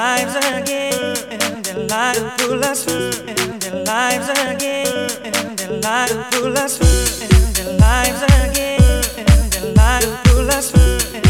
lives again, and their lives pull us through, and their lives again, and their lives pull us through, and their lives again, and their lives pull us and